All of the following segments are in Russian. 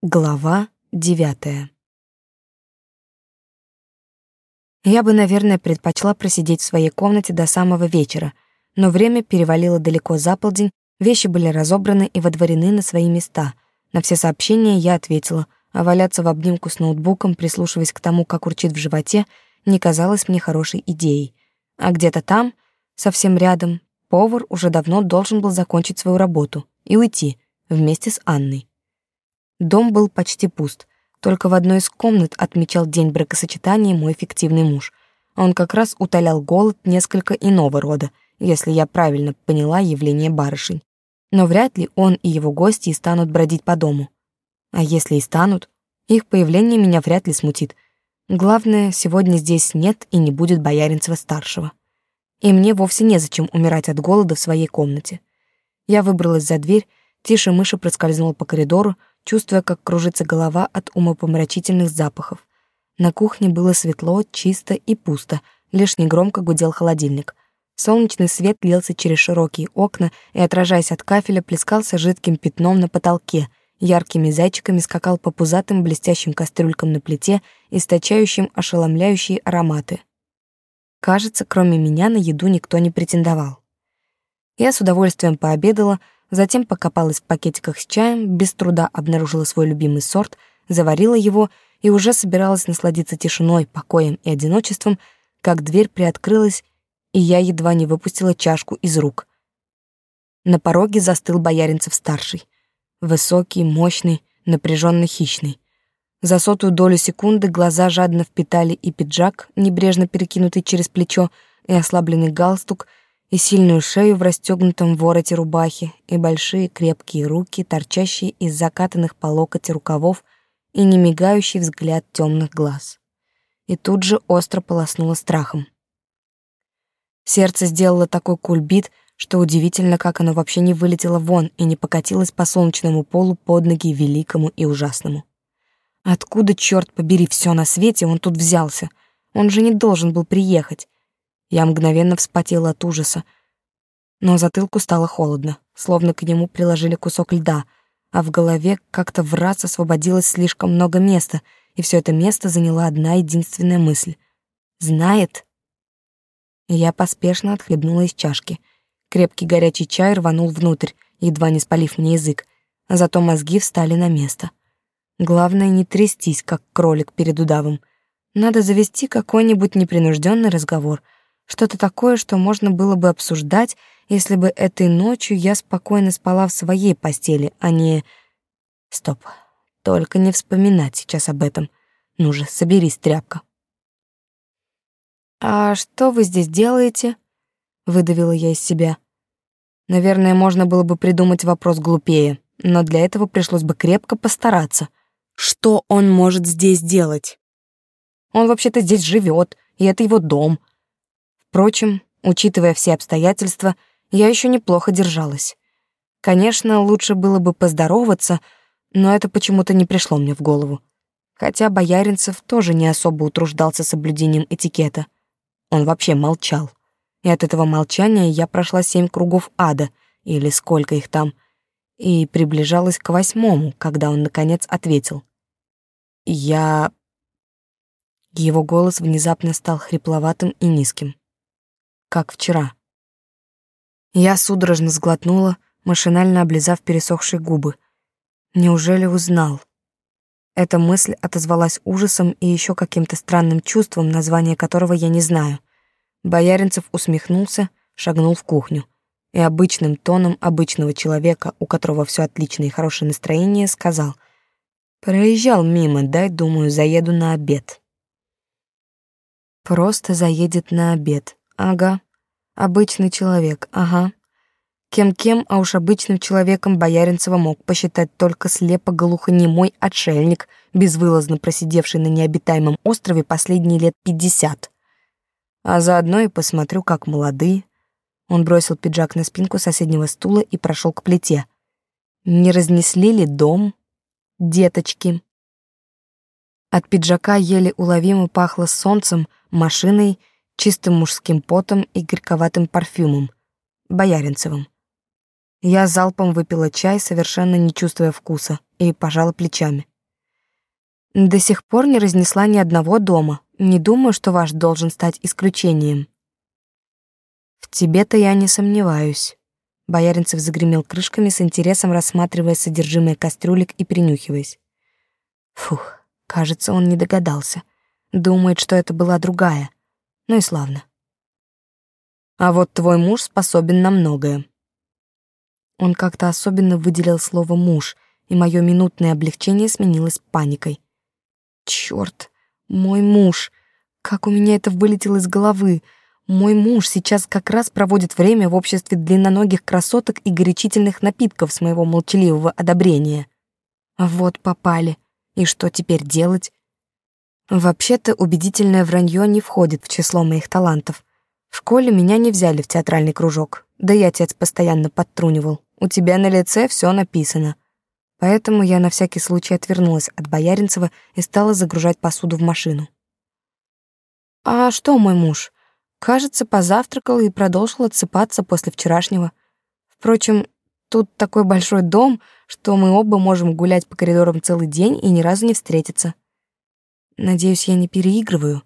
Глава девятая Я бы, наверное, предпочла просидеть в своей комнате до самого вечера, но время перевалило далеко за полдень, вещи были разобраны и водворены на свои места. На все сообщения я ответила, а валяться в обнимку с ноутбуком, прислушиваясь к тому, как урчит в животе, не казалось мне хорошей идеей. А где-то там, совсем рядом, повар уже давно должен был закончить свою работу и уйти вместе с Анной. Дом был почти пуст. Только в одной из комнат отмечал день бракосочетания мой фиктивный муж. Он как раз утолял голод несколько иного рода, если я правильно поняла явление барышень. Но вряд ли он и его гости станут бродить по дому. А если и станут, их появление меня вряд ли смутит. Главное, сегодня здесь нет и не будет Бояринцева-старшего. И мне вовсе незачем умирать от голода в своей комнате. Я выбралась за дверь, тише мыши проскользнула по коридору, чувствуя, как кружится голова от умопомрачительных запахов. На кухне было светло, чисто и пусто, лишь негромко гудел холодильник. Солнечный свет лился через широкие окна и, отражаясь от кафеля, плескался жидким пятном на потолке, яркими зайчиками скакал по пузатым блестящим кастрюлькам на плите, источающим ошеломляющие ароматы. Кажется, кроме меня на еду никто не претендовал. Я с удовольствием пообедала, затем покопалась в пакетиках с чаем, без труда обнаружила свой любимый сорт, заварила его и уже собиралась насладиться тишиной, покоем и одиночеством, как дверь приоткрылась, и я едва не выпустила чашку из рук. На пороге застыл Бояринцев-старший. Высокий, мощный, напряженно хищный. За сотую долю секунды глаза жадно впитали и пиджак, небрежно перекинутый через плечо, и ослабленный галстук — и сильную шею в расстегнутом вороте рубахи, и большие крепкие руки, торчащие из закатанных по локоть рукавов, и немигающий взгляд темных глаз. И тут же остро полоснуло страхом. Сердце сделало такой кульбит, что удивительно, как оно вообще не вылетело вон и не покатилось по солнечному полу под ноги великому и ужасному. Откуда, черт побери, все на свете он тут взялся? Он же не должен был приехать. Я мгновенно вспотела от ужаса, но затылку стало холодно, словно к нему приложили кусок льда, а в голове как-то в раз освободилось слишком много места, и все это место заняла одна единственная мысль. «Знает?» Я поспешно отхлебнула из чашки. Крепкий горячий чай рванул внутрь, едва не спалив мне язык, а зато мозги встали на место. Главное не трястись, как кролик перед удавом. Надо завести какой-нибудь непринужденный разговор — что-то такое, что можно было бы обсуждать, если бы этой ночью я спокойно спала в своей постели, а не... Стоп. Только не вспоминать сейчас об этом. Ну же, соберись, тряпка. «А что вы здесь делаете?» — выдавила я из себя. Наверное, можно было бы придумать вопрос глупее, но для этого пришлось бы крепко постараться. Что он может здесь делать? Он вообще-то здесь живет, и это его дом. Впрочем, учитывая все обстоятельства, я еще неплохо держалась. Конечно, лучше было бы поздороваться, но это почему-то не пришло мне в голову. Хотя Бояринцев тоже не особо утруждался соблюдением этикета. Он вообще молчал. И от этого молчания я прошла семь кругов ада, или сколько их там, и приближалась к восьмому, когда он, наконец, ответил. «Я...» Его голос внезапно стал хрипловатым и низким как вчера. Я судорожно сглотнула, машинально облизав пересохшие губы. Неужели узнал? Эта мысль отозвалась ужасом и еще каким-то странным чувством, название которого я не знаю. Бояринцев усмехнулся, шагнул в кухню и обычным тоном обычного человека, у которого все отлично и хорошее настроение, сказал «Проезжал мимо, дай, думаю, заеду на обед». Просто заедет на обед. Ага. Обычный человек, ага. Кем-кем, а уж обычным человеком Бояринцева мог посчитать только слепо-глухонемой отшельник, безвылазно просидевший на необитаемом острове последние лет пятьдесят. А заодно и посмотрю, как молодые. Он бросил пиджак на спинку соседнего стула и прошел к плите. Не разнесли ли дом? Деточки. От пиджака еле уловимо пахло солнцем, машиной чистым мужским потом и горьковатым парфюмом, бояринцевым. Я залпом выпила чай, совершенно не чувствуя вкуса, и пожала плечами. До сих пор не разнесла ни одного дома. Не думаю, что ваш должен стать исключением. В тебе-то я не сомневаюсь. Бояринцев загремел крышками с интересом, рассматривая содержимое кастрюлек и принюхиваясь. Фух, кажется, он не догадался. Думает, что это была другая. Ну и славно. А вот твой муж способен на многое. Он как-то особенно выделил слово «муж», и мое минутное облегчение сменилось паникой. Черт, мой муж! Как у меня это вылетело из головы! Мой муж сейчас как раз проводит время в обществе длинноногих красоток и горячительных напитков с моего молчаливого одобрения. Вот попали. И что теперь делать? Вообще-то убедительное вранье не входит в число моих талантов. В школе меня не взяли в театральный кружок, да и отец постоянно подтрунивал. У тебя на лице все написано. Поэтому я на всякий случай отвернулась от Бояринцева и стала загружать посуду в машину. А что мой муж? Кажется, позавтракал и продолжил отсыпаться после вчерашнего. Впрочем, тут такой большой дом, что мы оба можем гулять по коридорам целый день и ни разу не встретиться. Надеюсь, я не переигрываю.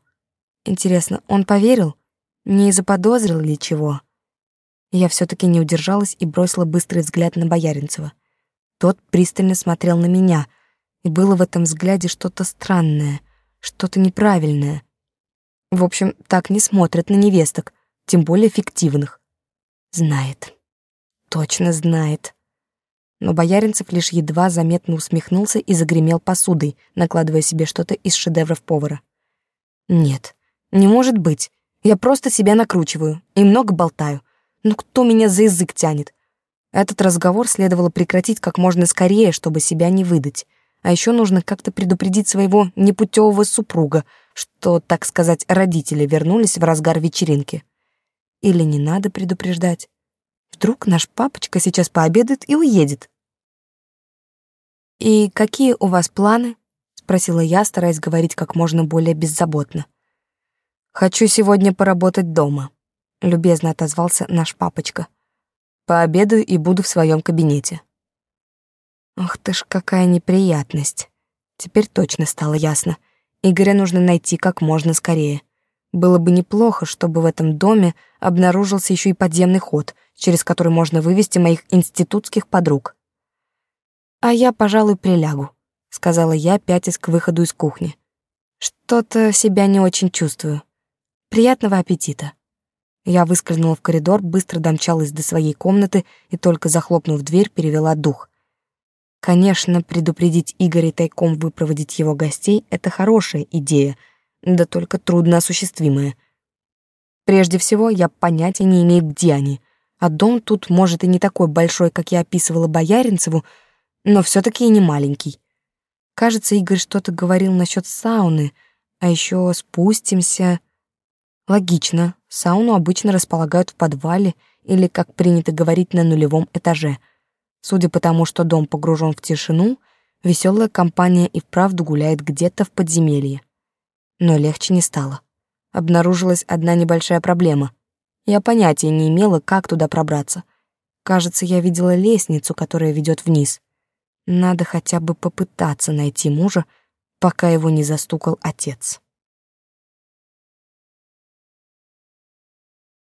Интересно, он поверил? Не заподозрил ли чего? Я все таки не удержалась и бросила быстрый взгляд на Бояринцева. Тот пристально смотрел на меня, и было в этом взгляде что-то странное, что-то неправильное. В общем, так не смотрят на невесток, тем более фиктивных. Знает. Точно знает. Но Бояринцев лишь едва заметно усмехнулся и загремел посудой, накладывая себе что-то из шедевров повара. Нет, не может быть. Я просто себя накручиваю и много болтаю. Ну кто меня за язык тянет? Этот разговор следовало прекратить как можно скорее, чтобы себя не выдать. А еще нужно как-то предупредить своего непутевого супруга, что, так сказать, родители вернулись в разгар вечеринки. Или не надо предупреждать. Вдруг наш папочка сейчас пообедает и уедет. «И какие у вас планы?» — спросила я, стараясь говорить как можно более беззаботно. «Хочу сегодня поработать дома», — любезно отозвался наш папочка. Пообедаю и буду в своем кабинете. Ах ты ж какая неприятность. Теперь точно стало ясно. Игоря нужно найти как можно скорее. Было бы неплохо, чтобы в этом доме обнаружился еще и подземный ход, через который можно вывести моих институтских подруг. «А я, пожалуй, прилягу», — сказала я, пятясь к выходу из кухни. «Что-то себя не очень чувствую. Приятного аппетита». Я выскользнула в коридор, быстро домчалась до своей комнаты и только захлопнув дверь, перевела дух. Конечно, предупредить Игоря тайком выпроводить его гостей — это хорошая идея, да только трудно осуществимая. Прежде всего, я понятия не имею, где они, а дом тут, может, и не такой большой, как я описывала Бояринцеву, но все таки и не маленький. Кажется, Игорь что-то говорил насчет сауны, а еще спустимся... Логично, сауну обычно располагают в подвале или, как принято говорить, на нулевом этаже. Судя по тому, что дом погружен в тишину, веселая компания и вправду гуляет где-то в подземелье. Но легче не стало. Обнаружилась одна небольшая проблема. Я понятия не имела, как туда пробраться. Кажется, я видела лестницу, которая ведет вниз. Надо хотя бы попытаться найти мужа, пока его не застукал отец.